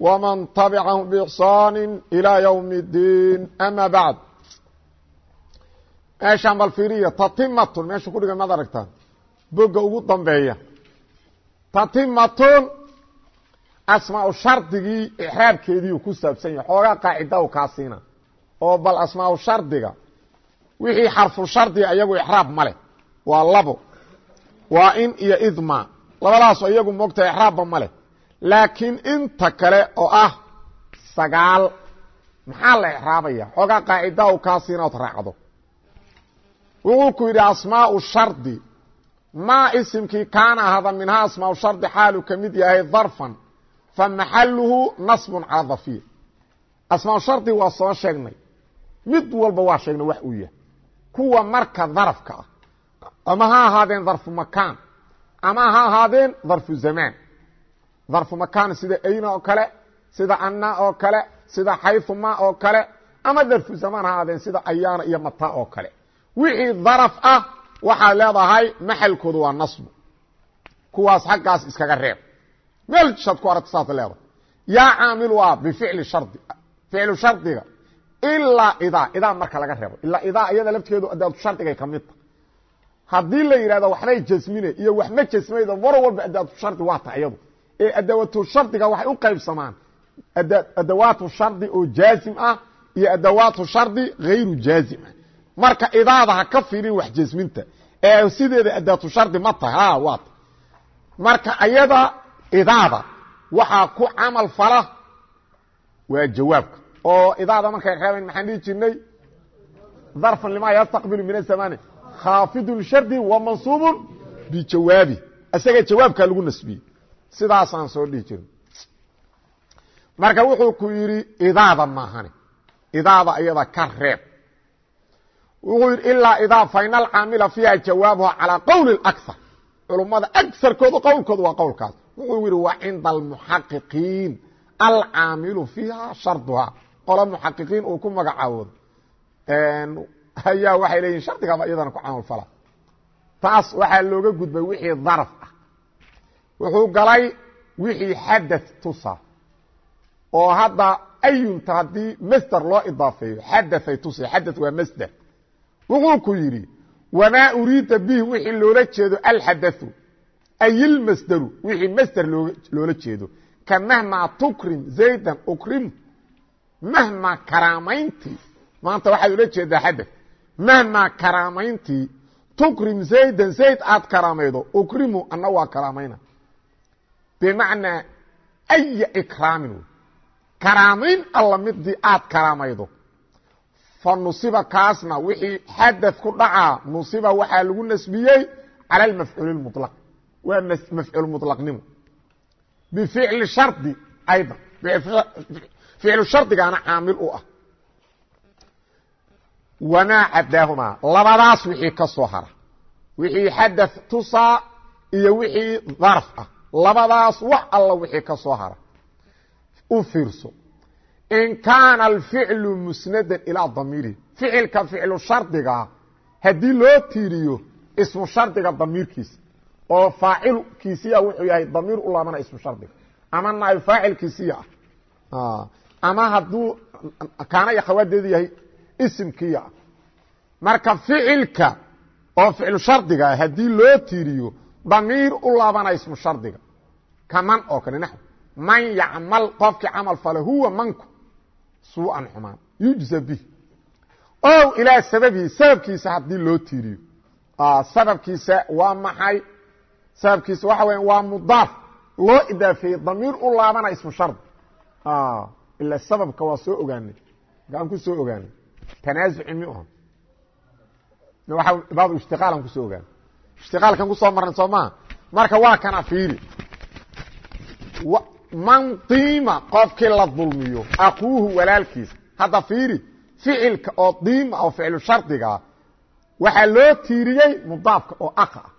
ومن تبعهم بإحsaan إلى يوم الdيn أmا baعd meeshaan bal fiiriya tatimatun meesha ku dhigan maad aragtaan boga ugu dambeeya tatimatun asmaa shardigii ixraabkeediiu ku saabsan yahay xoogaa qaacida u kaa siina oo bal asmaa shardiga wixii xarfu shardiga iyagu ixraab ma leh waa labo waa in iyo idma labadaasoo iyagu moogtaha ixraabba ma leh laakiin inta kale oo ah sagaal maxaa la exraabaya xoogaa qaacida u kaasi inaad raacdo. Wuxuu ku yidhi asmaau shardi. Maa isimkii kaana ahada minhaa asmaau shardi xaalu ka mid yahay darfan fa maxaluhu nasbun cala dafiir asmaau shardi waa soo sheegnay. Mid walba waa sheegnay wax uu yahay. Kuwa marka darafka ah ama ha ahaadeen darfu makaan ama ha ahaadeen darfu zamaan darfu makan sida ayna oo kale sida anna oo kale sida xayuma oo kale ama darfu zamaan ha aadeen sida ayaana iyo mata oo kale. Wixii daraf ah waxaad leedahay maxalkooda waa nasbu. Kuwaas xaggaas iskaga reeb. Meel shaad ku aragta saas leedahay. Yaa caamilu ah bificli shardi ficlu shardiga. Ilaa idaa idaa marka laga reebo. Ilaa idaa iyada laftigeedu adaatu shardigay ka mid ta haddii la yidhahdo waxbay jasmine iyo wax ma jasmaydo mar walba adaatu shardi waa ta iyadu ee adawatu shardiga waxay u qaybsamaan. Adawaatu shardi oo jaazim ah iyo adawaatu shardi hayru jaazim. Ah marka idaada ha ka fiirin wax jasminta ee sideeda adaatu shardi ma tahay ha waata marka ayada idaada waxaa ku camal fala waa jawaabka. Oo idaada markay reebayn maxaan dhihi jirnay? Darfan limaa yastaqbilu min azamani khaafidun shardi wa mansuubun bijawaabi isaga jawaabkaa lagu nasbiyey sidaasaan soo dhihi jirin. Marka wuxuu ku yidhi idaada maahane idaada iyada ka reeb. Wuxuu yidhi ilaa idaa faina alcaamila fiiha jawaabuha calaa qowli اakar culummada agarkooda qowlkooda waa qowlkaas. Wuxuu yidhi wa cinda almuxaqiqiin. Alcaamilu fiiha sharduha qolo muxaqiqiin uu ku magacaawoodo. Ayaa waxay leeyihiin shardigaaba iyadana ku camal fala. Taas waxaa looga gudbay wixii daraf. ah wuxuu galay wixii xadad tusa oo hadda ayunta haddii masder loo idaafeeyo xadaay tusa xadad waa masder wuxuu ku yidhi wamaa uriida bihi wixii loola jeedo alxadau ayilmasderu wixii masder loola jeedo. Ka mahmaa tukrim zaydan ukrimu mahmaa karaamayntii. Maanta waxaad ula jeedaa xadad mahmaa karaamayntii tukrim zaydan zayd aad karaamaydo ukrimu anna waa karaamayna bmacnaa aya ikraamin karaamayn alla midii aad karaamaydo fa nusiba kaasna wixii xadad ku dhacaa nusiba waxaa lagu nasbiyey cala almafcuul mulaq waa mafcuul mulaqnimo bificli shardi aydan ficlu shardigaana caamil u ah wamaa cadaahumaa labadaas wixii ka soo hara wixii xadad tusaa iyo wixii darf ah labadaas wax alla wixii ka soo hara u fiirso. In kaana alficlu musnadan ilaa damiirihi ficilka ficlu shardigaa haddii loo tiiriyo ismu shardiga damiirkiisa oo faacilkiisiya wuxuu yahay damiir u laabana ismu shardiga ama naay faacilkiisiya ah ama hadduu kaana iyo yahay isimkiya marka ficilka oo ficlu shardiga haddii loo tiiriyo damiir u laabana ismu shardiga kaman oo kale naxw man yacmal qofkii camal fale huwa manku. Suu'an xumaan. Yujza bih ow ilaa sababihi sababkiisa haddii loo tiiriyo. Sababkiisa waa maxay? Sababkiisa waxa weya waa mudaaf. Loo idaafeeyey damiir u laabana ismu shardi ila sababka waa soo ogaanay. Gaan ku soo ogaanay. Tanaasuci mi aha baab ishtiqaalan ku soo ogaanay. Ishtiqaalkan ku soo marnay soo maa marka waa kana fiiri man diima qofkii la dulmiyo akuuhu walaalkiisa. Hadda fiiri ficilka oo diima oo ficlu shardigaa waxaa loo tiiriyey mudaafka oo aqa ah.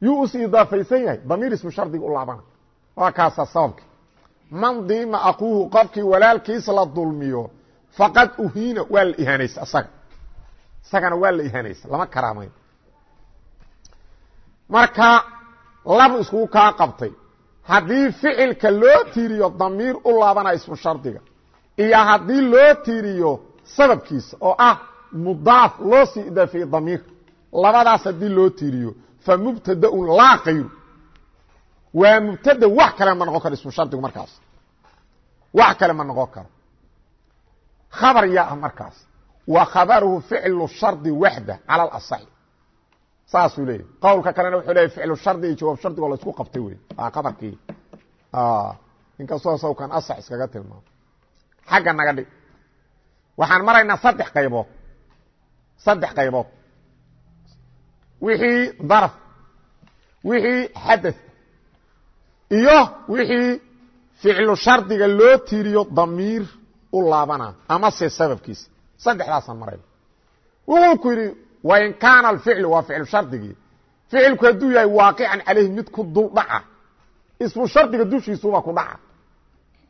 Yuu us idaafaysan yahay damiir ismu shardiga u laabana. Waa kaasa sababki man diima aquuhu qofkii walaalkiis la dulmiyo faqad uhiina waa la ihaanaysa isaga isagana waa la ihaanaysa lama karaamayn. Marka labu iskugu kaa qabtay haddii ficilka loo tiiriyo damiir u laabanaya ismu shardiga. Iyo haddii loo tiiriyo sababkiisa oo ah mudaaf loo sii idaafeeyey damiir labadaas haddii loo tiiriyo fa mubtadaun laa kayru waa mubtada wax kale ma noqon karo ismu shardigu markaas. Wax kale ma noqon karo. Khabar yaa ah markaas. Wa khabaruhu ficlu shardi waxda cala alasaxi saasuu leeyahy qowlka kalena wuxuu leeyahy ficlu shardi iyo jawaab shardigo la isku qabtay wey waa qabarkii inkastoo sawkan asax iskaga tilmaamo. Xagga naga dhig. Waxaan maraynaa saddex qaybood. Saddex qaybood. Wixii daraf wixii xadaث iyo wixii ficlu shardiga loo tiiriyo damiir u laabana ama se sababkiisa. Saddexdaasaan marayna wuxuu ku yidhi wain kaana alficlu waa ficlu shardigii. Ficilku hadduu yahay waaqican calayhi mid ku dul dhaca. Ismu shardiga dushiisuba ku dhaca.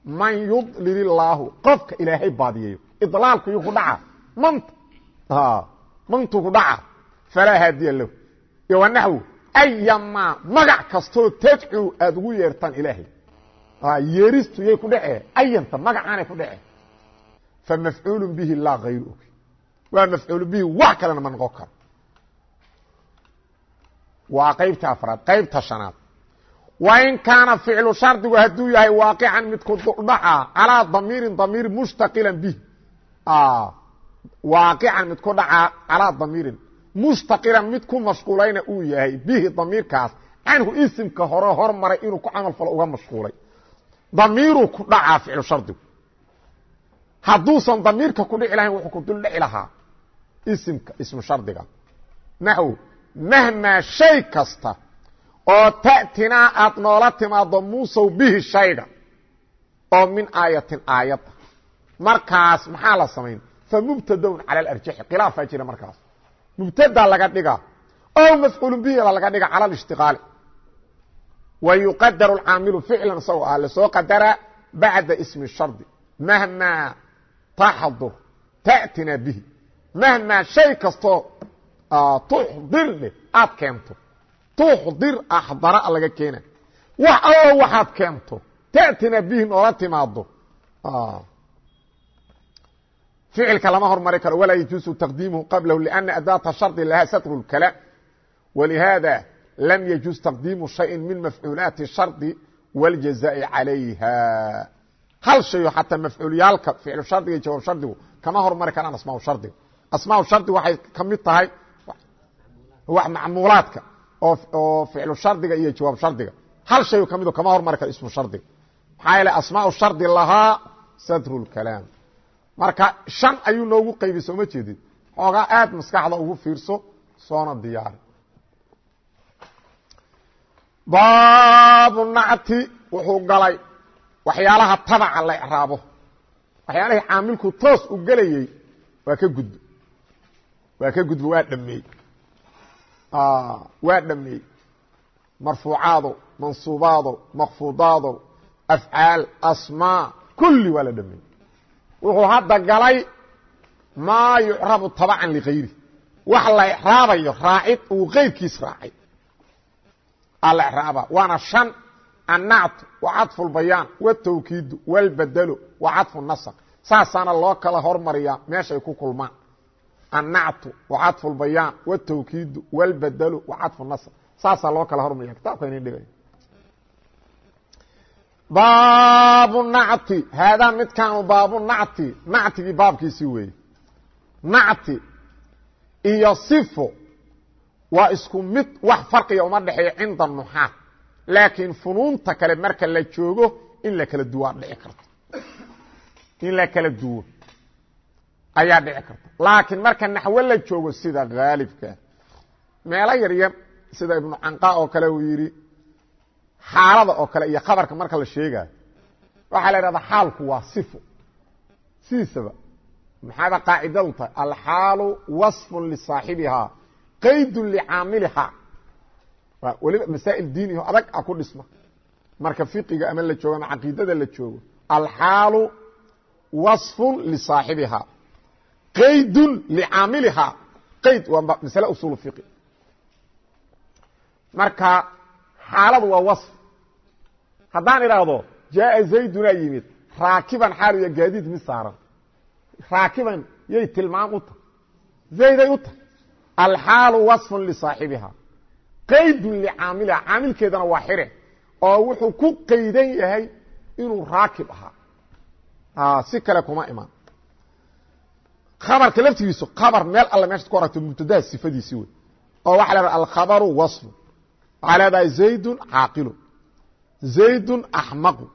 Man yudlil illaahu qofka ilaahay baadiyeeyo. Idlaalku yuu ku dhaca. Manta mantuu ku dhaca. Falaa haadiya lahu. Iyo wa naxwu ayamaa magac kastoo tadcuu aada ugu yeertaan ilaahay. Yeeristu yay ku dhacee ayanta magacaanay ku dhacee fa mafcuulu bihi laa hayru waa mafcuulu bihi wax kalena ma noqon karo. Waa qaybta afraad qaybta shanaad. Wain kaana ficlu shardigu hadduu yahay waaqican mid ku duldhaca calaa damiirin damiir mushtaqilan bih. Waaqican mid ku dhaca calaa damiirin mushtaqilan mid ku mashquulayna uu yahay bihi damiirkaas canhu isimka hore hormaray inuu ku camal falo uga mashquulay. Damiiruu ku dhacaa ficlu shardigu. Hadduusan damiirka ku dhici lahayn wuxuu ku dul dhici lahaa isimka ismu shardiga. Naxw mahmaa shay kasta oo ta'tinaa aad noola timaado muusow bihi shayga oo min aayatin aayadda. Markaas maxaa la samayn? Fa mubtadaun cala alarjaxi khilaafaa jira markaas. Mubtadaa laga dhigaa ow mafcuulu bihi laga dhiga cala alishtiqaali wa yuqadaru alcaamilu ficlan isagoo ah la soo qadaraa bacda ismi shardi. Mahmaa taxdur ta'tinaa bihi mahmaa shay kastoo tuxdir dheh aad keento tuxdir axdara laga keena wax allo waxaad keento ta'tina bihi noola timaado ficilka lama hormari karo walaa yajuusu taqdiimuhu qablahu لأna adaata shardi laha satru اlkalaam walihaada lam yajuuz taqdiimu shayin min mafcuulaati shardi wاljazaءi calayha hal shayo xataa mafcuulyaalka ficlu shardiga jawaab shardigu kama hormari karaan asmaa shardiga asmaa shardiga waxay ka mid tahay wax macmuulaadka oo ficlu shardiga iyo jawaab shardiga. Hal shay ka mido kama hormari karo ismu shardiga maxaa yeele asmaa shardi lahaa sadru اlkalaam marka shan ayuu noogu qaybi soo ma jeedid xoogaa aad maskaxda ugu fiirso soona diyaari baabu nacti wuxuu galay waxyaalaha tabaca la ecraabo waxyaalahii caamilku toos u gelayey waa ka gudbo waa ka gudbo waa dhameey waa dhameey marfuucaado mansuubaado makfuudaado afcaal asmaa kulli waa la dhameey wuxuu hadda galay maa yucrabu tabacan ligayri wax la ecraabayo raacid uu keyrkiis raacay. Ala ecraaba waana shan annactu wa cadfu lbayaan wtawkiidu wاlbadelu wa cadfu nasq saasaana loo kala hormariyaa meeshay ku kulmaan annactu wa cadfu lbayaan wtawkiidu wاlbadelu wa cadfu nasq saasaa loo kala hormariya kitaabka inin dhigay. Baabu nacti. Haadaa midkaanu baabu nacti. Nactigii baabkiisii weeye. Nacti iyo sifo waa isku mid wax farqiga uma dhexeeyo cinda nuxaat laakiin funuunta kale marka la joogo in la kala duwaa dhici karto. In la kala duwo ayaa dhici karta. Laakiin marka naxwo la joogo sida haalibka meelo yaryar sida ibnu canqa oo kale uu yidhi xaalada oo kale iyo khabarka marka la sheegayo waxaa la idhahdaa xaalku waa sifo sidiisaba maxaaba qaacidadu tahay? Alxaalu waصfu lisaaxibihaa qaydu licaamilihaa weliba masaa'il diiniho adag a ku dhisma. Marka fiqiga ama la joogo ama caqiidada la joogo alxaalu waصfu lisaaxibihaa qaydun licaamilihaa. Qayd waa masale usul fiqi. Marka xaaladu waa waصf haddaan idhaahdo jaaa zaydunaa yimid raakiban xaal ya gaadiid mid saaran. Raakiban yay tilmaam u tahay. Zayday u tahay. Alxaalu waصfu lisaaxibihaa qaydun licaamiliha caamilkeedana waa xire oo wuxuu ku qaydan yahay inuu raakib ahaa. Si kale kuma imaan khabarka laftigiisu khabar meel alle meeshaad ku aragto mubtadaha sifadiisi wey oo waxa leedahay alkhabaru waصfu waxaa leedahay zaydun caaqilu zaydun axmaqu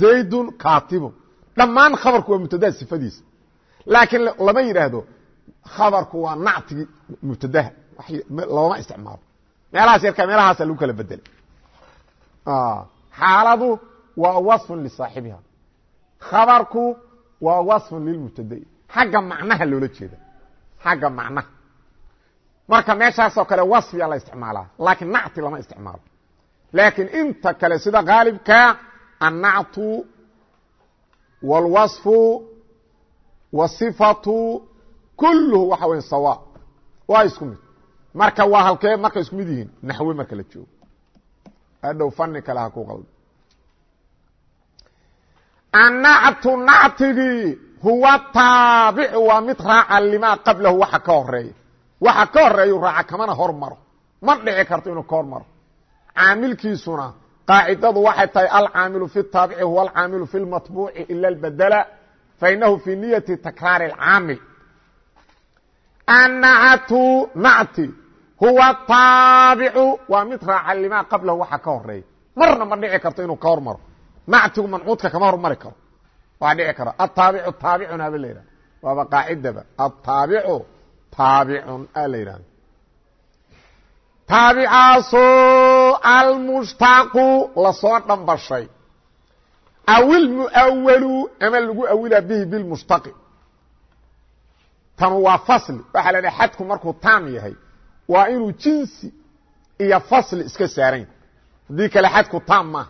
zaydun kaatibu dhammaan khabarku waa mubtadaha sifadiisa laakiin lama yidhaahdo khabarku waa nactigi mubtadaha looma isticmaalo meelahaas yarkaa meelahaasa lagu kala bedelay xaaladu waa waصfun lisaaxibiha khabarku waa waصfun lilmubtadai xagga macnaha loola jeeda xagga macnaha marka meeshaasoo kale waصfiya la isticmaalaa laakiin nacti lama isticmaalo laakiin inta kale sida gaalibka annactu wاlwaصfu waصifatu kulluhu waxa weya sawa waa isku mid marka waa halkee markay isku mid yihiin naxwe marka la joogo adhow fani kale ha ku qaldo annactu nactigii huwa taabicu waa mid raaca limaa qablahu waxa ka horreeya waxa ka horeeyu raaca kamana hor maro ma dhici karto inuu ka hor maro caamilkiisuna qaacidadu waxay tahay alcaamilu fi taabici huwa alcaamilu fi lmatbuuci ila اlbadla fainahu fi niyati takraari اcaamil annactu nacti huwa taabicu waa mid raaca limaa qablahu waxa ka horreeya marna ma dhici karto inuu ka hor maro nactigu mancuudka kama hormari karo. Waa dhici karo ataabicu taabicun aba la yidhahda waaba qaacidaba. Ataabicu taabicun a la yidhahda taabicaasoo almushtaqu la soo dhambashay awilmuawalu ama lagu awila bihi bilmushtaqi tanu waa fasli. Waxaa la dhaha xadku markuu taam yahay waa inuu jinsi iyo fasli iska saarayn. Haddii kale xadku taam maaha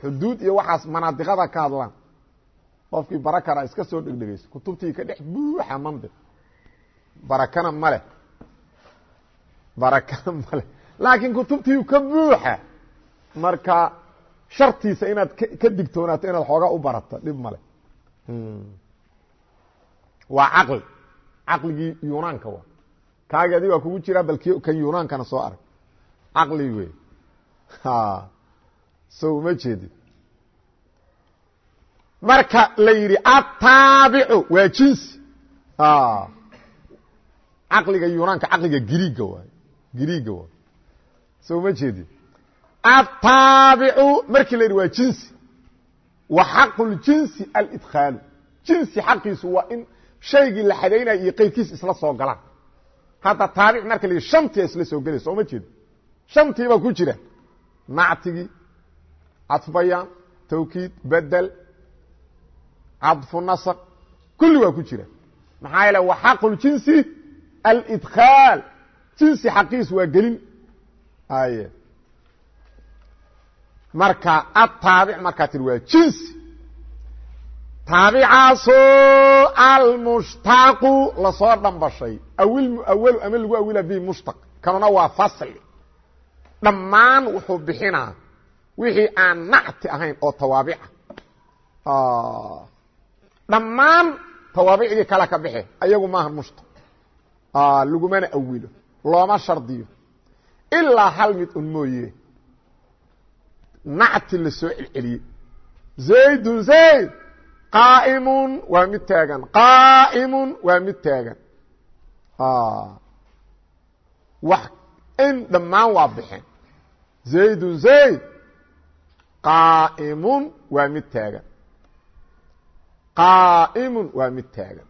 xuduud iyo waxaas manaadiqada ka hadlaan. Qofkii barakana iska soo dhegdhegayso kutubtii ka dhex buuxa mandiq barakana maleh barakana maleh laakiin kutubtii ka buuxa marka shartiisa inaad ka digtoonaato inaad xoogaa u barato dhib male waa caqli caqligii yunaanka waa. Kaagi adig waa kugu jiraa bal kan yunaankana soo arag. Caqli wey so uma jeedid marka la yidhi ataabicu waa jinsi caqliga yunaanka caqliga griiga waay. Griiga waay. So uma jeedid ataabicu markii la yidhi waa jinsi. Wa xaqu ljinsi alidkhaalu. Jinsi xaqiisu waa in shaygii la xadaynayo iyo qeydkiis isla soo galaan. Hadda taabic marka la yidhi shantia isla soo gelaysa soo ma jeedo shantiibaa ku jira. Nactigii cadfubayaan tawkiid bedel cadfu nasq kulli waa ku jira. Maxaa yeele wa xaqu ljinsi alidkhaal jinsi xaqiis waa gelin. Aye marka ataabic markaa tiri waa jinsi. Taabicaasoo almushtaqu la soo dhambashay. Awilmuawalu ama lagu awila bihi mushtaq. Kanuna waa fasli dhammaan wuxuu bixinaa wixii aan nacti ahayn oo tawaabica dhammaan tawaabicdii kale ka bixe ayagu maaha mushtaq lagumana awilo looma shardiyo. Ilaa hal mid un mooye. Nacti la soo celceliyey zaydun zayd! Qaa'imun waa mid taagan. Qaa'imun waa mid taagan. Wax in dhammaan waa bixeen zaydun zayd qaa'imun waa mid taagan qaa'imun waa mid taagan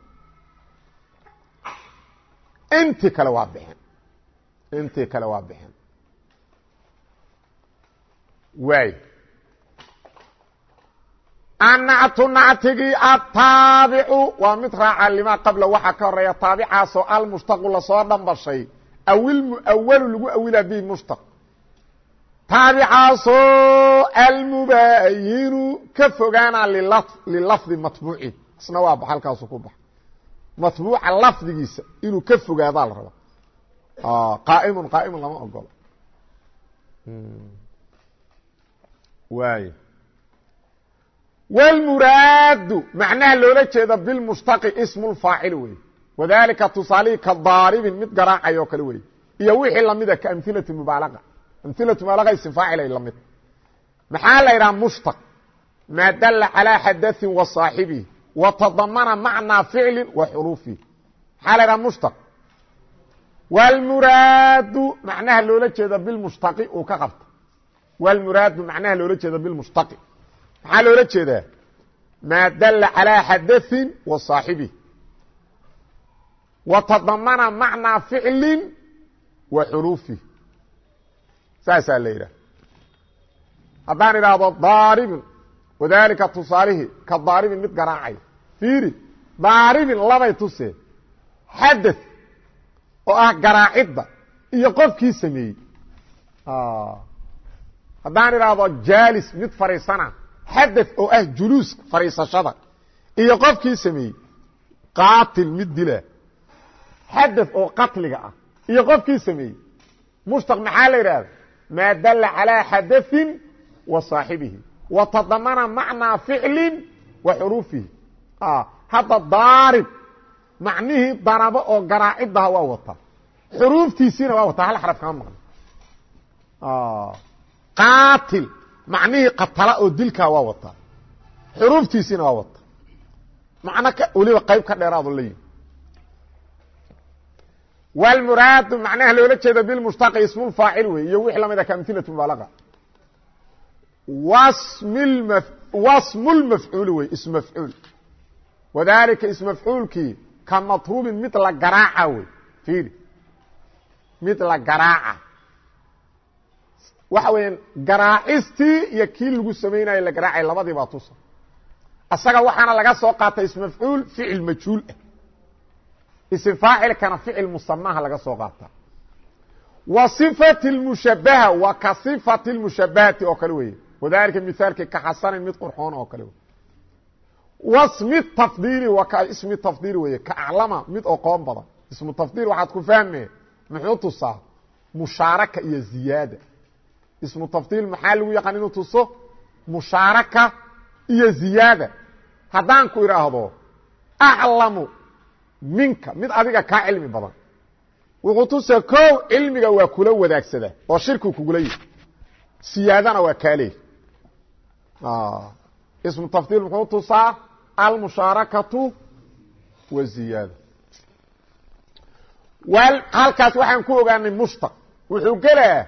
intii kale waa bixeen intii kale waa bixeen waay annactu nactigii ataabicu waa mid raaca limaa qabla waxaa ka horreeya taabicaasoo almushtaqu la soo dhambashay awilmuawalu lagu awilaa bihi taabicaasoo almubaayinu ka fogaana lilafdi matbuuci. Isna waa bax halkaasu ku bax. Matbuuca lafdigiisa inuu ka fogaadaa la raba. Qaaimun qaaimun lama ogolo waay wlmuraadu macnaha loola jeeda bilmushtaqi ismu lfaacil wey wadalika tusaalihii ka daaribin mid garaacay oo kale wey iyo wixii lamida ka amhilati mubaalaqa amhilatu mubaalaqa ism faacil ay lamid maxaa la yidhaha mushtaq maa dala calaa xadaثin wa saaxibihi wa tadamana macnaa ficli wa xuruufihi maxaa la yidhaha mushtaq wlmuraadu macnaha loola jeeda bilmushtaqi uu ka qabta wlmuraadu macnaha loola jeeda bilmushtaqi maxaa loola jeedaa maa dala calىa xadaثin wa صaaxibihi wa tadamana macnaa ficli wa xuruufihi saasaa la yidhaha haddaan idhaahdo daaribin wadalika tusaalihii ka daaribin mid garaacay fiiri daaribin labay tusee xadaث oo ah garaacidda iyo qofkii sameeyey haddaan idhaahdo jaalis mid fadhiisana xadad oo ah juluuska fadhiisashada iyo qofkii sameeyey qaatil mid dila xadad oo qatliga ah iyo qofkii sameeyey mushtaq maxaa la yidhaahda maa dalla calىa xadaثin wa صaaxibihi wa tadamana macnaa ficli wa xuruufihi hadda daarib macnihii darabo oo garaacidaha waa wataa xuruuftiisiina waa wataa hal xaraf kama maqno qaatil macnihii qatala oo dilkaa waa wataa xuruuftiisiina waa wataa macno weliba qayb ka dheeraado la yimi wlmuraadu macnaha loola jeeda bilmushtaqi ismulfaacil wey iyo wix lamida ka amhilatu mubaalaqa wasmu lmafcuuli wey ism mafcuul wadalika ismafcuulkii ka matruubin mid la garaaca wey fiiri mid la garaaca waxa weya garaacistii iyo kii lagu samaynayo la garaacay labadii baa tusa asaga waxaana laga soo qaatay ismafcuul ficil majhuul ah ism faacilkana ficil musamaha laga soo qaata. Wa صifati mushabaha waa ka صifati mushabahati oo kale weeye. Wadalika miaalki ka xasanin mid qurxoon oo kale w smi tafdili waa ka ismi tafdili weye ka aclama mid oqoon badan. Ismu tafdil waxaad ku fahme muxuu tusaa mushaaraka iyo ziyaada. Ismu tafdiil maxaa lagu yaqaan inuu tuso? Mushaaraka iyo ziyaada. Haddaan ku idhaahdo aclamu minka mid adiga kaa cilmi badan. Wuxuu tusaa ko cilmiga waa kula wadaagsadaa oo shirku kugula yihi siyaadana waa kaa leey ismu tafdiil muxuu tusaa almushaarakatu waziyaada halkaas waxaan ku ogaanay mushtaq. Wuxuu gelaa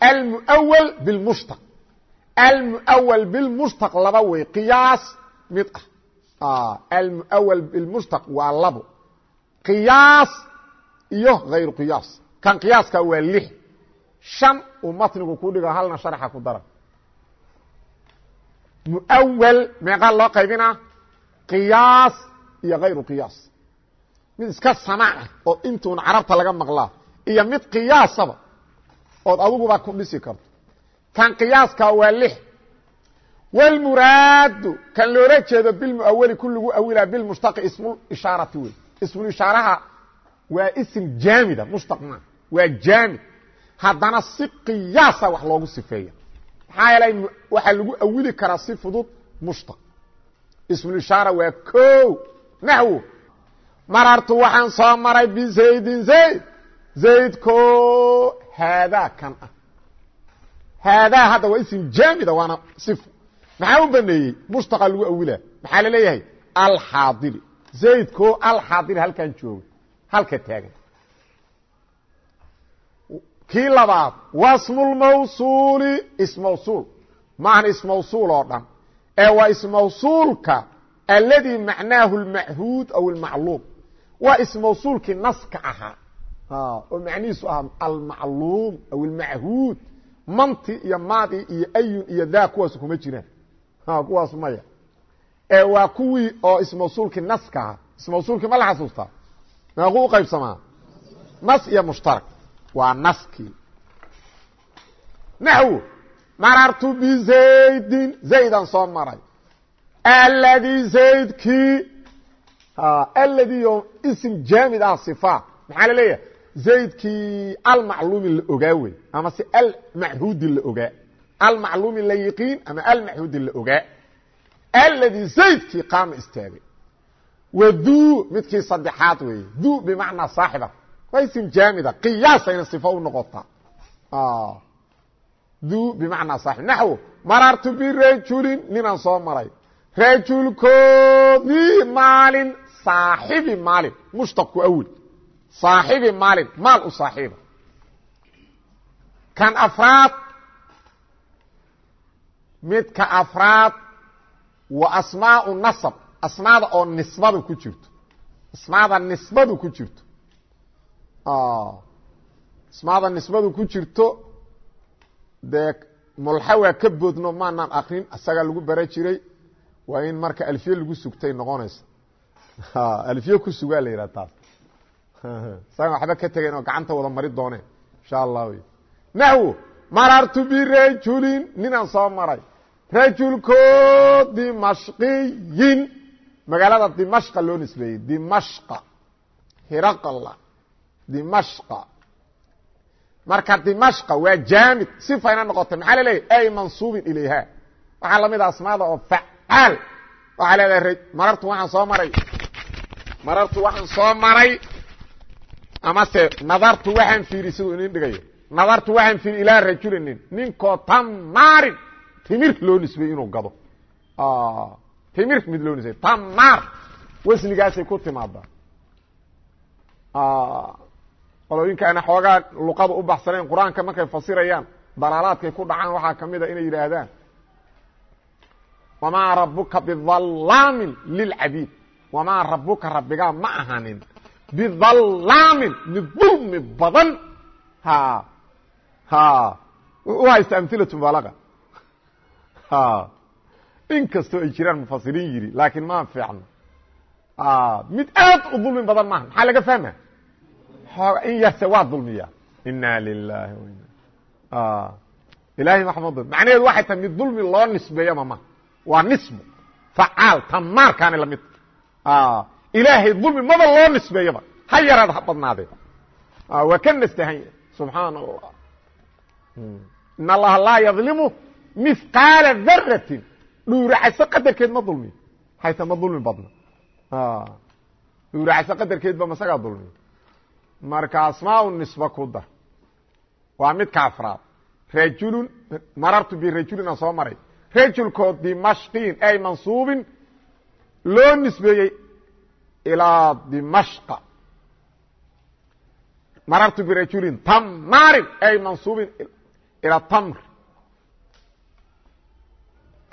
almuawal bilmushtaq. Almuawal bilmushtaq laba wey qiyaas mid ah. Almuawal bilmushtaq waa labo qiyaas iyo hayru qiyaas. Kan qiyaaska waa lix. Shan uu matnigu ku dhigo halna sharxa ku dara muawal meeqaa loo qaybinaa qiyaas iyo hayru qiyaas. Mid iska samaaca oo intuun carabta laga maqlaa iyo mid qiyaasaba ood adiguba ku dhisi karto. Kan qiyaaska waa lix. Wlmuraadu kan loola jeedo bilmuawali ku awilaa bilmushtaqi ismulishaarati wey ismulishaaraha waa ism jaamida mushtaq maa waa jaamid haddana si qiyaasa wax loogu sifeeya maxaa yeelay waxaa lagu awili karaa si fudud mushtaq ismulishaara waa ko naxwo marartu waxaan soo maray bizaydin zayd zaydko haadaa kan ah haadaa hadda waa ism jaamida waana sifo maxaa u baneeyey mushtaqa lagu awilaa maxaa la leeyahay alxaadiri zaydko alxaadir halkan jooga halka taagan. Kii labaad wasmulmawsuuli ismawsuul. Maahan ismawsuul oo dhan. Ee waa ismawsuulka alladii macnaahu lmachuud aw almacluum waa ismawsuulkii naska ahaa. Ah. Oo macnihiisu ahaa almacluum aw almachuud manti iyo maadi iyo ayun iyo daa kuwaas kuma jiraan. Kuwaas maya waa kuwii oo ismawsuulkii naskaha ismawsuulkii ma la xasuustaa meequu u qaybsamaa nas iyo mushtarak. Waa naskii naxwo marartu bizaydin zaydan soo maray. Alladii zaydkii alladii oo ism jaamid ah صifa maxaa la leeyahay? Zaydkii almacluumi la ogaa wey ama se almachudi la ogaa almacluumi la yiqiin ama almachudi la ogaa alladii zaydkii qaama istaagay wa du midkii saddexaad weeye du bimacnaa saaxiba waa ism jaamida qiyaasayna صifo u noqotaa du bimacnaa saaxib naxwo marartu birajulin ninaan soo maray rajulkoodii maalin saaxibi maalin mushtaqku awel saaxibi maalin maal u saaxiiba kan afraad midka afraad wa asmaau nasab. Asmaada oo nisbadu ku jirto. Asmaada nisbadu ku jirto. Asmaada nisbadu ku jirto dee mulxa waa ka boodno maanaan akrin isagaa lagu bara jiray waa in marka alfiye lagu sugtay noqonaysa. Alfiye ku sugaa la yidhaha taas. Isagan waxba ka tegayn oo gacanta wada mari dooneen insha allah wy naxwo marartu birajulin ninaan soo maray rajulko dimashqiyin. Magaalada dimashqa loo nisbeeyey. Dimashqa. Hiraqla dimashqa. Marka dimashqa waa jaamid. Sifayna noqotay maxaa la leeyahy ay mansuubin ilayha. Waxaa la mid a asmaada oo facaal. Waxaa leedahay marartu waxaan soo maray. Marartu waxaan soo maray. Amase nadartu waxaan fiiri siduu inin dhigayo. Nadartu waxaan fiiri ilaa rajulinin ninkoo tamaarin timir loo nisbeyey inuu gado. Timir mid loo nisbey tamaar wasnigaasay ku timaadaa qolooyinkaana xoogaa luqada u baxsanayn qur'aanka markay fasirayaan dalaalaadkay ku dhacaan waxaa ka mid a inay yidhaahdaan wamaa rabuka bidallaamin lilcabiid. Wamaa rabuka rabbigaa ma ahanin bidallaamin mid dulmi badan. Ha ha. U haysta amhilatu mubaalaga ha in kastoo ay jiraan mufasiriin yidhi laakiin ma fiicno mid aad u dulmi badan maaha maxaa laga fahma in yarse waa dulmiya ina lilahi ilahay maxamud macnaheedu waxay tahay mid dulmi loo nisbeeyama ma waa nisbo facaal tamaarkaani la mid ilaahay dulmi maba loo nisbeeyaba ha yaraad ha badnaadee. Waa ka nastahan subxaana allah in allaha laa yadlimu mihqaala daratin dhuuracayso qadarkeed ma dulmiyo hayta ma dulmi badna. Dhuuracayso qadarkeed ba masagaa dulmiyo marka asmaa nisba ku dar. Waa midka afraad rajulun marartu birajulin aan soo maray. Rajulkoo dimashqiin ay mansuubin loo nisbeeyey ilaa dimashqa. Marartu birajulin tamarin ay mansuubin ilaa tamr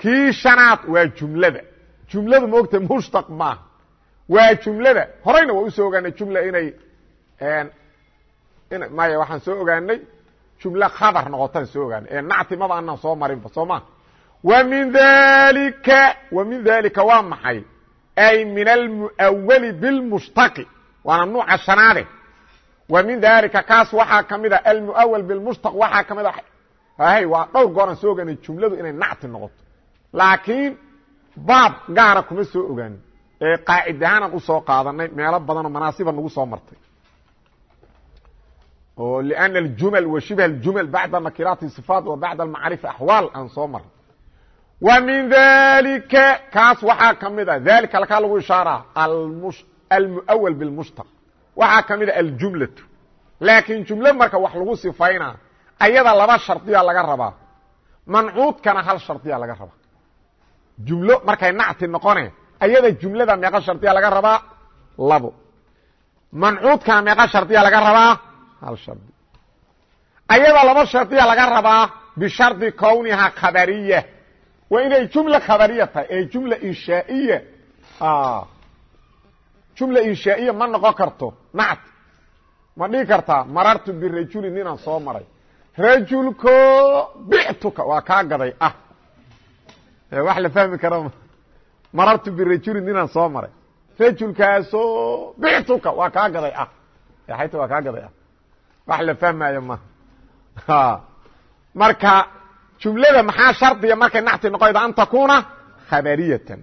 kii shanaad waa jumlada. Jumladu maogta mushtaq maaha waa jumlada. Horeyna waa u soo ogaanay jumla inay maya waxaan soo ogaanay jumlo khabar noqotaan soo ogaanay. Ee nacti maba anaan soo marinba soo ma. Wa min dalika wa min dalika waa maxay? Ay min almuawali bilmushtaqi waana nuuca shanaade. Wa min dalika kaas waxaa ka mid a almuawal bilmushtaq waxaa ka mid a hay waa dhowr gooran soo ogaanay jumladu inay nacti noqoto laakiin baab gaara kuma soo ogaanin ee qaacidahaanaan u soo qaadanay meelo badanoo manaasiba nagu soo martay. Oo lana aljumal wa shibha aljumal bacda nakiraati sifaat wa bacda almacrifa axwaal aan soo marnay. Wa min dalika kaas waxaa ka mid a dalika halkaa lagu ishaara almuawal bilmushtaq. Waxaa ka mid a aljumlatu. Laakiin jumlo marka wax lagu sifaynaa ayada laba shardiya laga rabaa. Mancuudkana hal shardiya laga rabaa jumlo markay nacti noqone ayada jumlada meeqa sharطiya laga rabaa labo. Mancuudkana meeqa sharطiya laga rabaa hal shardi. Ayada laba shardiya laga rabaa bishardi kownihaa khabariya. Waa inay jumla khabariya tahay ee jumla inshaa'iya jumla inshaa'iya ma noqon karto nact ma dhihi kartaa marartu birajulin ninaan soo maray. Rajulko bictuka waa kaa gaday ah wax la fahmi kara marartu birajulin ninaan soo maray. Rajulkaasoo bictuka waa kaa gaday ah. Ayta waa kaa gaday ah. Wax la fahmaayo maha marka jumlada maxaa shardiga markay nacti noqoyda an takuna khabariyatan?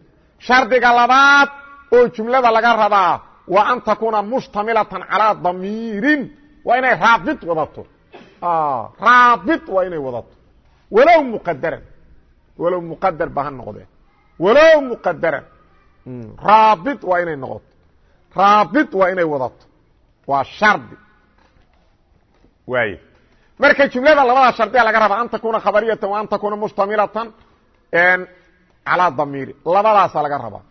Shardiga labaad oo jumlada laga rabaa waa an takuna mushtamilatan calaa damiirin waa inay raabit wadato. Raabit waa inay wadato. Walow muqadaran walow muqadar ba ha noqdee walow muqadaran raabit waa inay noqoto. Raabit waa inay wadato. Waa shardi. Waay marka jumlada labada shardiya laga rabaa an takuna khabariyatan wa an takuna mushtamilatan calaa damiiri. Labadaasa laga rabaa.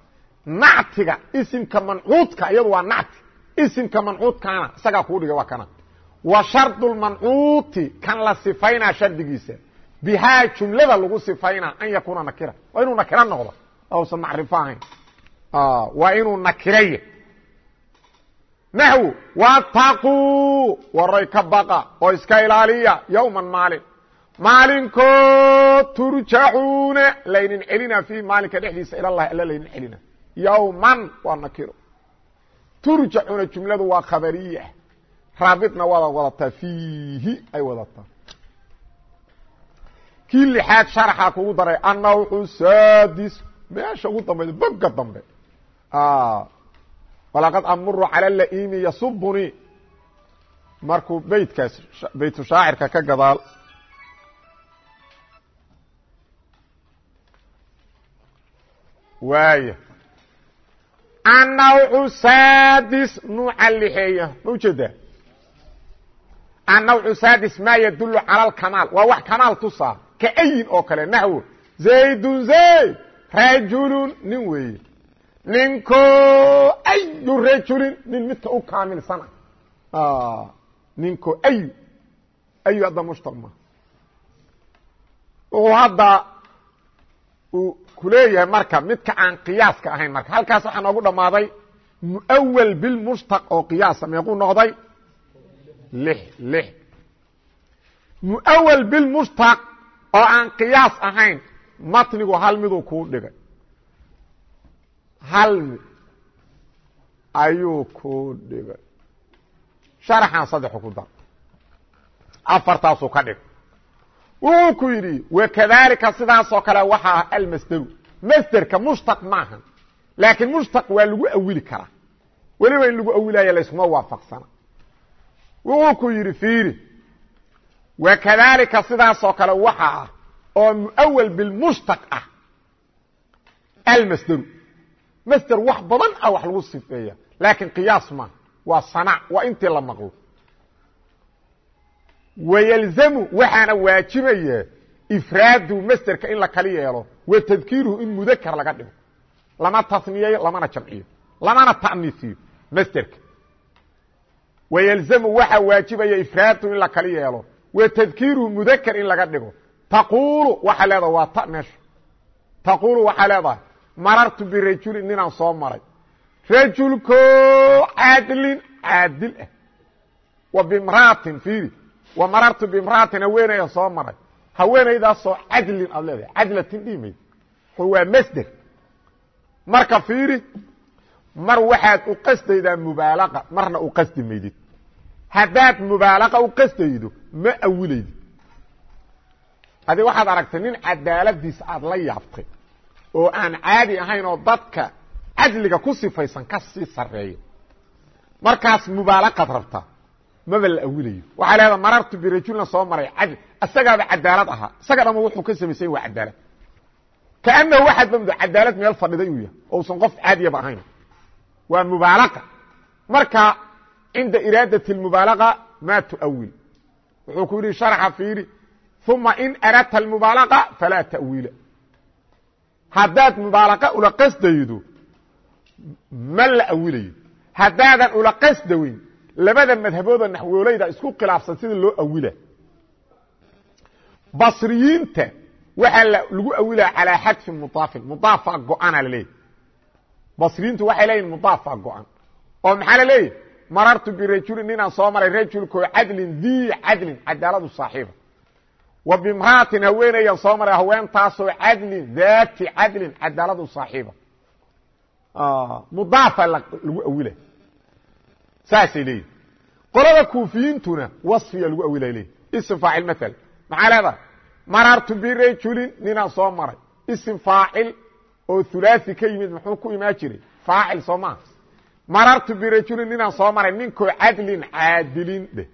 Nactiga isimka mancuudka iyadu waa nacti. Isimka mancuudkaana isagaa kuu dhigay waa kana. Wa shardu lmancuuti kan la sifaynaa shardigiisa bihaa jumlada lagu sifaynaa an yakuuna nakira waa inuu nakiro noqdo usan macrifo ahayn waa inuu nakiraya naxw wataquu waray ka baqa oo iska ilaaliya yowman maalin maalinkoo turjacuuna laynin celina fiihi maalinka dhexdiisa ilallahi alla laynin celina yowman waa nakiro turjacuuna jumladu waa khabariya raabitna waada wadataa fiihi ay wadataa kii lixaad sharaxa kugu daray. Annawxu sadis meesha ugu dambayda boga dambe. Walaqad amuru cala laimi yasubunii markuu beytkaas beytu shaacirka ka gadaal. Waaya annawcu sadis nuuca lixeeya ma u jeedaa annawcu sadis ma yadulu cala alkamaal waa wax kamaal tusaa ka ayin oo kale naxwo zaydun zayd rajulun nin weeye ninko ayu rajulin nin midka u kaamilsana ninko ayu ayu hadda mushtaq ma wuxuu hadda uu ku leeyahay marka midka aan qiyaaska ahayn marka halkaas waxaa noogu dhammaaday muawal bilmushtaq oo qiyaasa meequu noqday lix lix muawal bilmushtaq oo aan qiyaas ahayn matnigu hal miduu kuu dhigay. Hal mid ayuu kuu dhigay. Sharaxan saddexu ku dar. Afartaasuu ka dhigay. Wuxuu ku yidhi wakadalika sidaasoo kale waxaa ah almasderu masderka mushtaq maaha laakiin mushtaq waa lagu awili karaa. Weliba in lagu awilaya layskuma waafaqsana. Wuxuu ku yidhi fiiri wakadalika sidaasoo kale waxaa ah oo muawal bilmushtaq ah. Almasderu masder wax badan ah wax lagu sifeeya. Laakiin qiyaas maaha waa sanac waa intii la maqlo. Wayalzamu waxaana waajibaya ifraadu masderka in la kali yeelo. Wa tadkiiruhu in mudakar laga dhigo. Lama taniyeyo lamana jamciyo. Lamana ta'niisiyo masderka wayalzamu waxaa waajibaya ifraadu in la kali yeelo wa tadkiiruhu mudakar in laga dhigo. Taquulu waxaa leedaha waa ta meesha taquulu waxaa leedahay marartu birajulin ninaan soo maray. Rajulko caadilin caadil ah. Wa bimraatin fiiri. Wa marartu bimraatin haweenaya soo maray. Haweenaydaasoo cadlin aad leedahay cadlatin dhiimayd waa masder. Marka fiiri mar waxaad u qasdaydaa mubaalaqa marna u qasdi haddaad mubaalaqa u qasdaydo ma awilaydid adi waxaad aragtay nin cadaaladiisa aad la yaabtay oo aan caadi ahayn oo dadka cadliga ku sifaysan ka sii sareeyo markaas mubaalaqaad rabtaa maba la awilayo waxaa leedaa marartu birajulna soo maray cadl isagaaba cadaalad ahaa. Isaga dhama wuxuu ka samaysany waa cadaalad kaanahu waxaad mamdo cadaalad meel fadhiday uu yahay. Ousan qof caadiyaba ahayn. Waa mubaalaqa marka cinda iraadat اmubaalaqa ma tuawil wuxuu ku yidhi sharxa fiiri uma in aradta اmubaalaqa falaa ta'wiila haddaad mubaalaqa ula qasdaydo ma la awilayo haddaadan ula qasdaweyn labada madhabooda naxwoolayda isku khilaafsan sida loo awila basriyiinta waxaa lagu awilaa calaa xadfi mudaafin mudaafa go-ana laleeyahy basriyiintu waxay leeyihiin mudaafa go-an oo maxaa la leeyahy marartu birajulin ninaan soo maray rajulkoo cadlin dii cadlin cadaaladu saaxiiba. Wa bimraatin haweenayan soo maray haweentaasoo cadlin daati cadlin cadaaladu saaxiiba. Mudaafa lagu awila saasay leeyihiin qolada kuufiyiintuna wasfiya lagu awilay leeyihiin ism faacil maala maxaa leedahay? Marartu birajulin ninaan soo maray. Ism faacil oo hulaasi ka yimid muxuu ku imaan jiray? Faacil soo maa marartu birajulin ninaan soo maray ninkoo cadlin caadilin dheh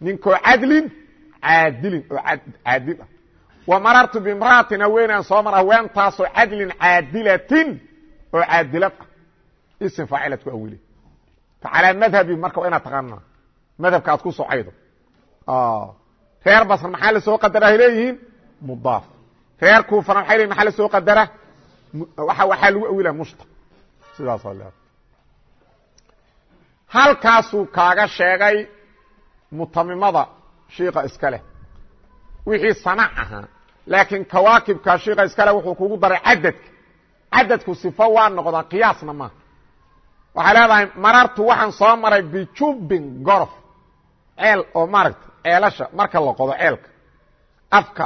ninkoo cadlin caadilin oo caadil ah. Wa marartu bimra'atin haweenaan soo mara haweentaasoo cadlin caadilatin oo caadilad ah. Ism faacilad ku awile calaa madhabi marka waa inaad taqaanaa. Madhabka aad ku socaydo reer basr maxaa la soo qadara hay leeyihiin? Mudaaf. Reer kuufana maxaa la soo qadara? Waxaa lagu awila mushta sidaasoo leeda halkaasuu kaaga sheegay mutamimada shiika iska leh. Wixii sanac ahaa laakiin kawaakibka shiika iska leh wuxuu kugu daray cadadka cadadku sifo waa noqdaa qiyaasna maaha. Waxay leedahay marartu waxaan soo maray bijubbin gorof ceel oo maaragta ceelasha marka la qodo ceelka afka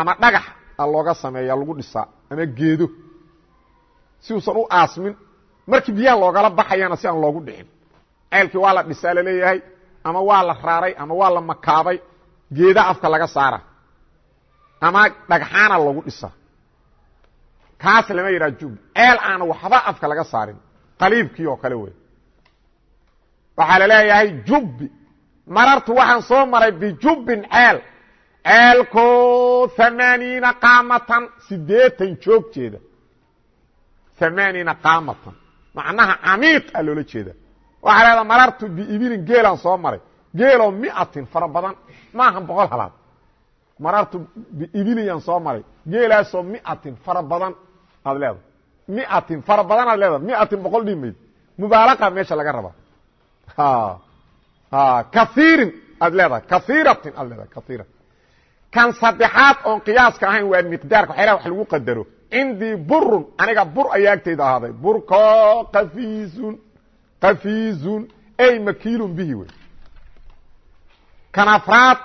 ama dhagax a looga sameeya lagu dhisaa ama geedo si uusan u aasmin markii biyaha loogala baxayana si aan loogu dhicin. Ceelkii waa la dhisaa la leeyahay ama waa la raaray ama waa la makaabay geeda afka laga saara ama dhagxaana lagu dhisa kaas lama yidhaha jub. Ceel aan waxba afka laga saarin qaliibkii oo kale wey waxaa la leeyahay jubbi. Marartu waxaan soo maray bijubbin ceel. Ceelko amaaniina qaamatan sideetan joog jeeda amaaniina qaamatan macnaha camiiq a loola jeeda. Waxaa leedaha marartu biibilin geelaan soo maray. Geeloo miatin fara badan. Maaha boqol halaad. Marartu biibiliyaan soo maray. Geelaasoo miatin fara badan aad leedahay. Miatin fara badan aad leedahay. Miatin boqol dhimayd mubaalaqa meesha laga rabaa. Kaiirin aad leedahay. Kaiiratin aad leedahay. Kaiira kan saddexaad oon qiyaaska ahayn waa miqdaarka waxyaalaha wax lagu cindii burun aniga bur ayaa ahaaday. Burko kafiizun kafiizun ay makiilun bihi wey. Kan afraad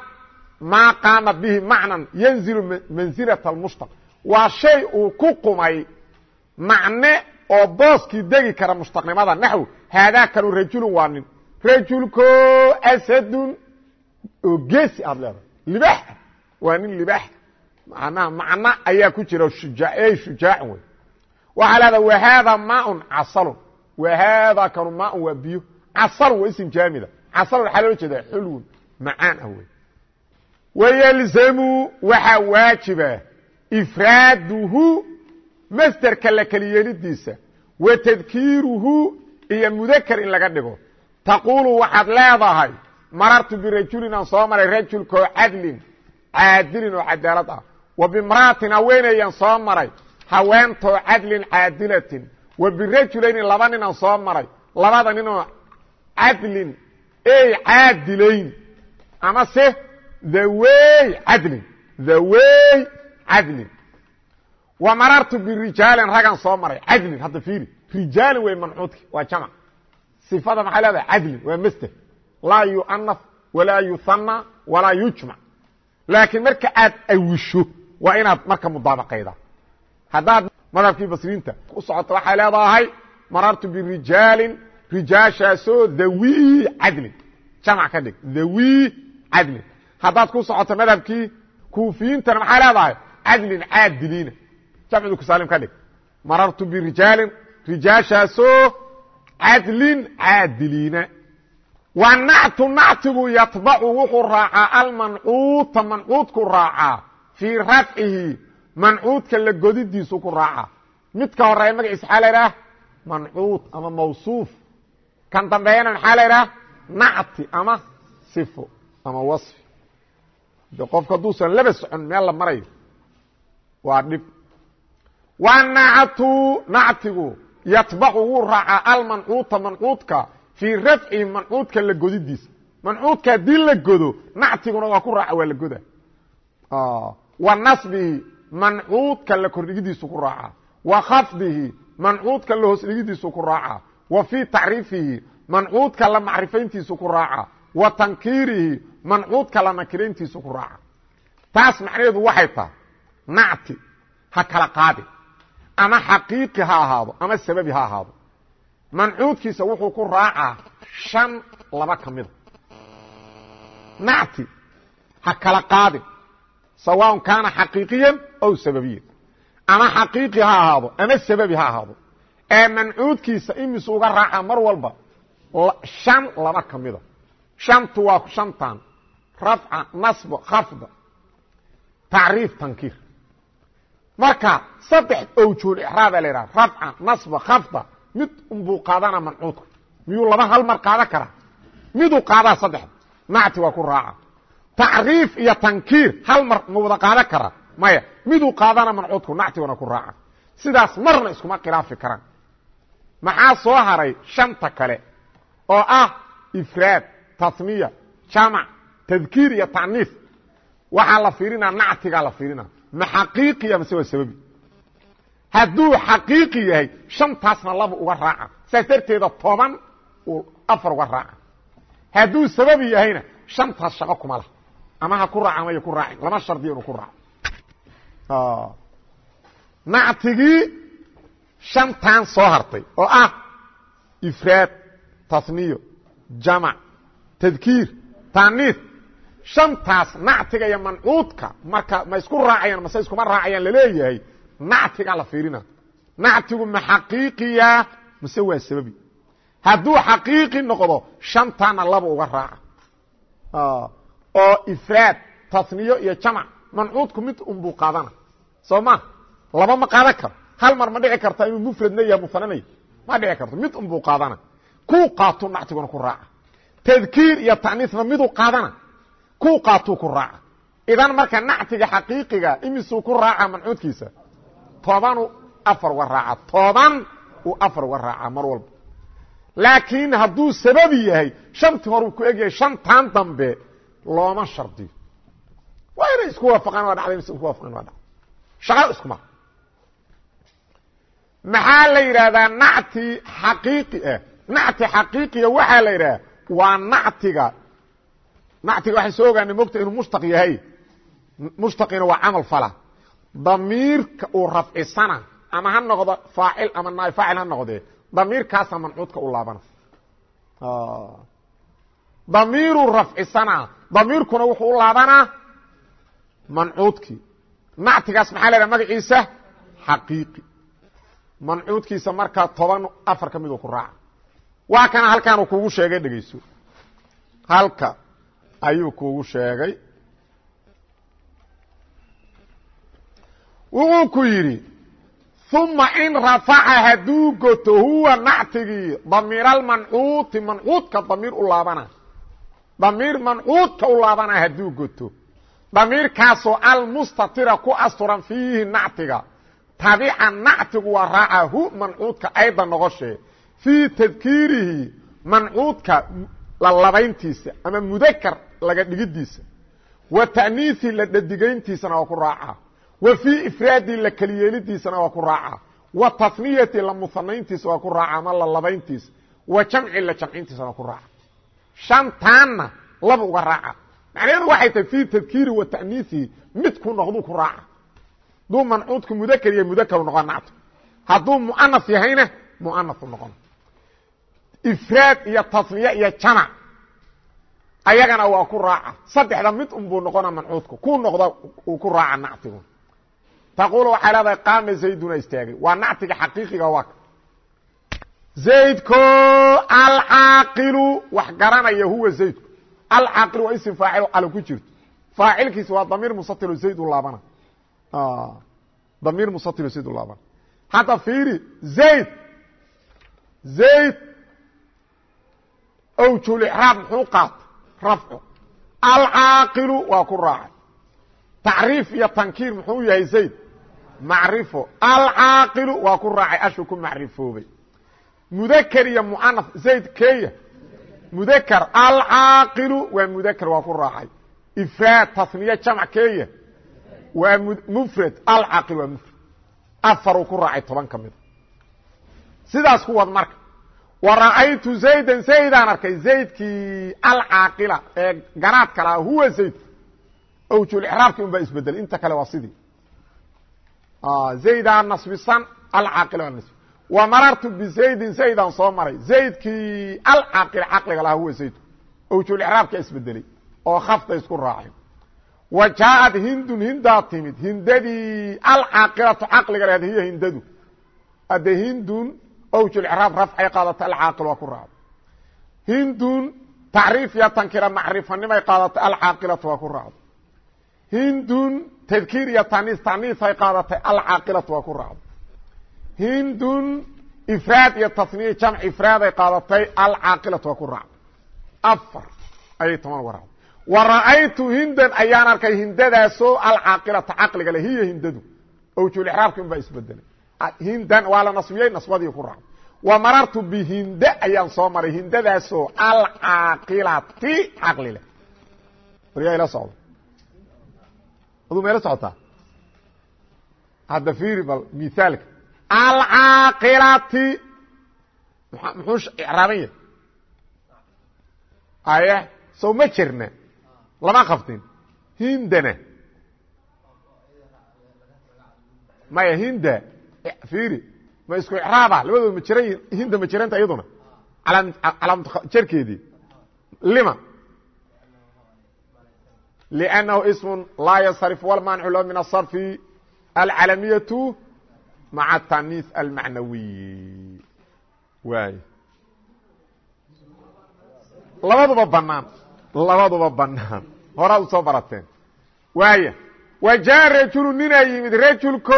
maa qaama bihi macnan yanzilu mansilata almushtaq. Waa shay uu ku qumay macne oo booskii degi kara mushtaqnimada. Naxw haadaa kanu rajulun waa nin. Rajulko asadun oo geesi aad leedahay. Libax waa nin libax manaa macno ayaa ku jira shuja shujaacun wey waxaa leedaha wahaada maaun casalun. Wahaada kanu maaun waa biyo. Casalun waa ism jaamida. Casalun waxaa loo jeedaa xulwun macaan ah wey wayalzamu waxaa waajiba ifraaduhu masderka la keliyeelidiisa wa tadkiiruhu iyo mudakar in laga dhigo. Taquulu waxaad leedahay marartu birajulin aan soo maray rajulkoo cadlin caadilin oo cadaalad ah wa bimra'atin haweenayaan soo maray haweentoo cadlin caadilatin. Wa birajulayni laba ninaan soo maray labada ninoo cadlin ey caadilayn. Ama se dhawey cadlin dhawey cadlin. Wa marartu birijaalin ragaan soo maray cadlin hadda fiiri. Rijaalin wey mancuudki waa jamc صifada maxay leedahay? Cadlin waa masder laa yuanaf walaa yuhanna walaa yujmac laakiin marka aad awisho waa inaad marka mudaabaqayda. Haddaad madhabkii basriinta u socoto waxay leedahay marartu birijaalin rijaashaasoo dhawi cadlin jamc ka dhig dhawi cadlin haddaad ku socoto madhabkii kuufiyiintana maxay leedahay? Cadlin caadiliina. Jamcdu kusaalim ka dhig. Marartu birijaalin rijaashaasoo cadlin caadiliina. Wa nactigu yatbacu wuxuu raacaa almancuuta mancuudku raacaa fii rafcihi mancuudka la godidiisu ku raacaa midka horreeya magaciisa maxaa la idhaha mancuud ama mawsuuf. Kan dambeeyana maxaa la idhaha nacti ama sifo ama wasfi. De qofka hadduusan laba socon meel la marayo waa dhib. Wa nactu nactigu yatbacu wuu raacaa almancuuta mancuudka fii rafcihi mancuudka la godidiisa. Mancuudka haddii la godo nactiguna waa ku raaca waa la goda wa nasbihi mancuudka la kordhigidiisu ku raacaa wa khafdihi mancuudka la hoos ku raacaa wa fii tacriifihi mancuudka la macrifayntiisu ku raacaa wa tankiirihi mancuudka la nakirayntiisu ku raaca. Taas macnaheedu waxay tahay nacti ha kala qaadi. Ama xaqiiqi ha ahaado ama sababi ha ahaado. Mancuudkiisa wuxuu ku raacaa shan laba ka mida nacti ha kala qaadin sawaaءn kaana xaqiiqiyan ow sababiyan ama xaqiiqi ha ahaado ama sababi ha ahaado ee mancuudkiisa imisu uga raaca mar walba shan laba ka mida shantu waa shantan rafca nasbo khafda tacriif tankiir marka saddex owjuul ixraabaa la yidhaha rafca nasba khafda mid unbuu qaadana mancuudka miyuu laba hal mar qaadan karaa miduu qaadaa saddexda nacti waa ku raaca tacriif iyo tankiir hal mar ma wada qaadan karaa maya miduu qaadana mancuudku nactiguna ku raaca. Sidaas marna iskuma khilaafi karaan. Maxaa soo haray shanta kale oo ah ifraad tasniya jamac tadkiir iyo taniif? Waxaa la fiirinaa nactigaa la fiirina ma xaqiiqiya mase waa sababi. Hadduu xaqiiqi yahay shantaasna laba uga raaca. Saas darteeda toban uu afar uga raaca. Hadduu yahayna shantaas shaqo kuma ama ha ku raaca maya ku raacin lama shardiya inu ku raaco. Nactigii shantan soo hartay oo ah ifraad tasniyo jamac tadkiir taaniif shantaas nactiga iyo mancuudka marka ma isku raacayaan mase iskuma raacayaan la leeyahay nactigaa la fiirina nactigu ma xaqiiqiya mase waa sababi. Hadduu xaqiiqi noqdo shantaana laba uga raaca oo ifraad tasniyo iyo jamac mancuudku mid unbuu qaadana. Soo ma? Laba ma qaadan karo. Hal mar ma dhici karta inuu mufradna yaha musananay ma dhici karto. Mid unbuu qaadana. Kuu qaatuu nactiguna ku raaca. Tadkiir iyo taniifna miduu qaadana. Kuu qaatuu ku raaca. Idan marka nactiga xaqiiqiga imisuu ku raaca mancuudkiisa tobanu afar uga raaca. Toban uu afar uga raaca mar walba. Laakiin hadduu sababi yahay shantii hor uu ku egyahay shantan dambe looma shardiyo waa inay isku waafaqaan waa dhacday mise isku waafaqaan waa dhacday shaqo iskuma maxaa la yidhaahdaa nacti xaqiiqi ah nacti xaqiiqiya waxaa la yidhaha waa nactiga. Nactiga waxaan soo ogaanay mogta inuu mushtaq yahay. Mushtaqina waa camal fala. Damiirka uu rafcisana ama ha noqdo faacil ama naay faacil ha noqdee damiirkaasa mancuudka u laabana damiiruu rafcisana damiirkuna wuxuu u laabanaa mancuudkii. Nactigaas maxaa la ydhaha magaciisa? Xaqiiqi. Mancuudkiisa markaa toban afar ka miduu ku raaca. Waa kana halkaanuu kugu sheegay dhegeyso halka ayuu kugu sheegay. Wuxuu ku yidhi uma in rafaca hadduu goto huwa nactigii damiiralmancuuti mancuudka damiir u laabana damiir mancuudka u laabana hadduu goto damiirkaasoo almustatira ku asturan fiihi nactiga. Tabica nactigu waa raaca hu mancuudka ayda noqoshee fii tadkiirihi mancuudka la labayntiisa ama mudakar laga dhigidiisa. Wa ta'niihi la dhadigayntiisana waa ku raaca. Wa fii ifraadi la keliyeelidiisana waa ku raaca. Wa tasniyati la musanayntiisa waa ku raaca ama la labayntiisa. Wa jamci la jamcintiisana waa ku raaca shantaanna laba uga raaca. Macnaheedu waxay tahay fii tadkiiri wa ta'niihi midku noqduu ku raaca. Hadduu mancuudku mudakr iyo mudakaru noqon hadduu mu'anas yahayna mu'anasu noqon. Ifraad iyo tasniye iyo jamac ayagana waa ku raaca. Saddexda mid unbuu noqona mancuudku. Kuu noqda uu ku raaca nactigu. Taquulu waxay leedahay qaama zayduna istaagay. Waa nactiga xaqiiqiga waa zaydko alcaaqilu wax garanaya huwa zaydku. Alcaaqilu waa isim faacil al ku jirto. Faacilkiisa waa damiir musatilo zayd u laabana. Damiir musatilo zayd u laabana. Hadda fiiri zayd. Zayd. Owjulixraab muxuu qaata rafcu. Alcaaqilu waa ku raacay. Tacriif iyo tankiir muxuu yahay zayd? Macrifo. Alcaaqilu waa ku raacay ashu ku macrifoobay mudakr iyo muanaf zayd keya mudakr alcaaqilu waa mudakr waa ku raacay ifraad tasniye jamc keya waa mufrad alcaaqil waa mufrad. Afaruu ku raacay toban ka mida sidaas ku wad marka. Wa ra'aytu zaydan zaydaan arkay zaydkii alcaaqila ee garaadka lahaa huwa zayd. Owjulixraabkii un baa isbedelay inta kale waa sidii. Zaydaa nasbisan alcaaqil wa marartu bizaydin zaydaan soo maray. Zaydkii alcaaqil caqliga lahaa huwa zaydku owjulcraabka isbedelay oo khafta isku raacay wa jaaءad hindun hindaa timid. Hindadii alcaaqilatu caqliga lahayd hiya hindadu. Ade hindun owjulcraab rafcay qaadatay alcaaqil waa ku raacday hindun tacriif iyo tankira macrifanimay qaadatay alcaaqilatu waa ku raacday hindun tadkiir iyo taniis taniisay qaadatay alcaaqilatu waa ku raacday hindun ifraad iyo tasniya jamc ifraaday qaadatay alcaaqilatu waa ku raacday. Afar ayay toban uga raacday wa ra'aytu hindan ayaan arkay hindadaasoo alcaaqilata caqliga le hiya hindadu. Owjulixraabki un baa isbedelay. Hindan waa la nasbiyey nasbadii ku raacday. Wa marartu bihinde ayaan soo maray hindadaasoo alcaaqilati caqli leh. Waryaa ila socda. Aduu meela socotaa? Hadda fiiri bal mithaalka alcaaqilati muxuu icraaban yahay aya ah, sow ma jirna lama qabtin. Hindana maya hinda fiiri. Ma isku icraaba. Labadooda ma jiran hinda ma jiranta iyaduna. Calaamjarkeedii lima? Liannahu ism laa yasrif walmaanicu lahu min asarfi alcalamiyaةu مع التانيث المعنوي waay labaduba banaan labaduba banaan horaa usoo barateen waaya وجاء رجل ninaa yimid rjulko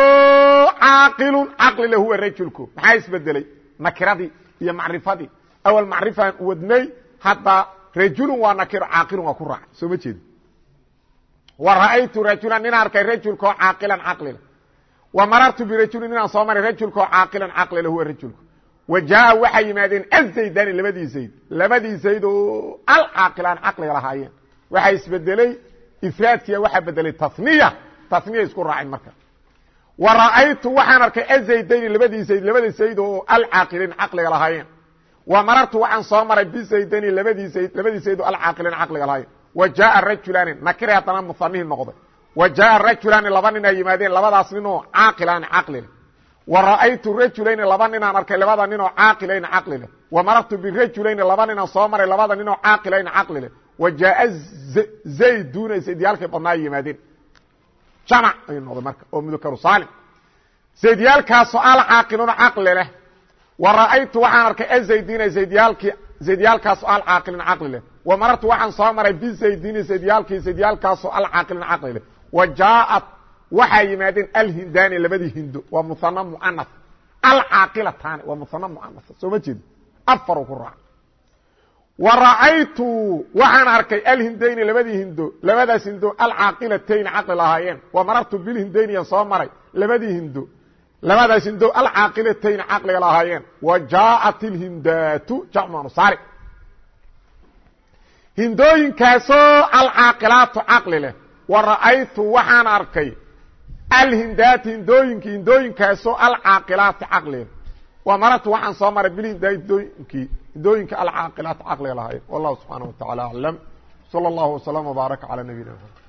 cاaqل caqli l huwa rjulko maxaa isbedelay nakiradii iyo macrifadii awal macriفaan wadnay hadda rajulu waa nakiro caaqilu waa ku raacay soo ma jeedi wara'aytu rajula nin arkay rajulkao caaqilan caqlila wa marartu birajuli ninaan soo maray rajulkao caaqilan caqlila huwa rajulku wa jaa waxay yimaadeen azaydani labadii zayd. Labadii zayd oo alcaaqilaan caqliga lahaayeen. Waxaa isbedeley ifraadkiya waxaa bedelay taniya taniya isku raacin marka. Wa ra'aytu waxaan arkay azaydayni labadii zayd labadii zayd oo alcaaqiliin caqliga lahaayeen. Wa marartu waxaan soo maray bizaydani labadii zayd labadii zayd oo alcaaqiliin caqliga lahaayeen. Wa jaaa rajulaani nakira haddana muanihi noqday wa jaaa rajulaani laba nin ay yimaadeen labadaas ninoo caaqilaani caqli leh wa ra'aytu rajulayni laba ninaan arkay labada ninoo caaqilayni caqli leh wa marartu birajulayni laba ninaan soo maray labada ninoo caaqilayni caqli leh wa jaaa zayduna zaydyaalkay badnaa yimaadeen jamac ay noqday marka oo mudakaru saalim zaydyaalkaasoo alcaaqiluuna caqli leh wa ra'aytu waxaan arkay azaydina zaydiyaalkii zaydyaalkaasoo alcaaqilin caqli leh wa marartu waxaan soo maray bizaydini zaydyaalkii zaydyaalkaasoo alcaaqilin caqli leh wa jaaءat waxaa yimaadeen alhindani labadii hindo waa muana muana alcaaqilataani waa muana muana soo ma jeedi afaru ku raac. Wa ra'aytu waxaan arkay alhindayni labadii hindo labadaas hindo alcaaqilatayni caqli lahaayeen. Wa marartu bilhindayniyan soo maray labadii hindo labadaas hindo alcaaqilatayni caqliga lahaayeen. Wa jaaءat ilhindaatu jamcu saari. Hindooyinkaasoo alcaaqilaatu caqli leh wa ra'aytu waxaan arkay alhindaati hindooyinkii hindooyinkaasoo alcaaqilaati caqliga. Wa marartu waxaan soo maray bilhindooyinkii hindooyinka alcaaqilaati caqliga lahayd. Wallahu subxaana wa tacaala aclam sala allahu wasalama wbaarak calaa nabiyina mxamed